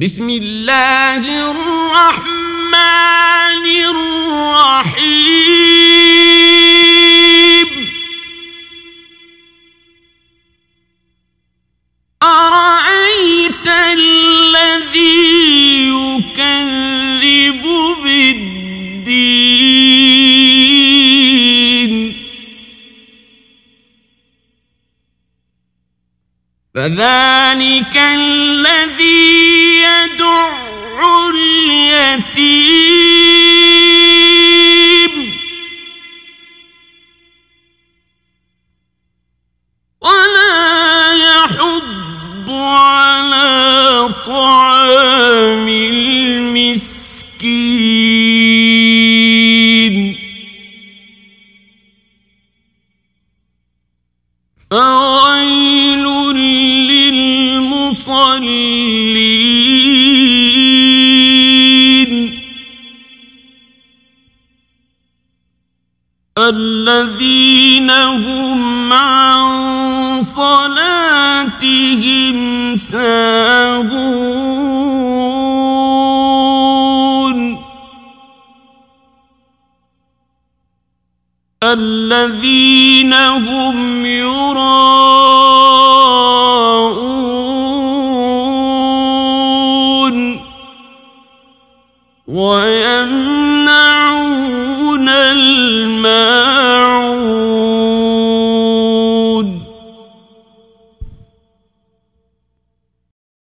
بسم اللہ الرحمن الرحیم ارائیت الذی یکذب بالدین فذلك الذی فويل للمصلين الذين هم عن صلاتهم ساهون الذين هم يراءون ويمنعون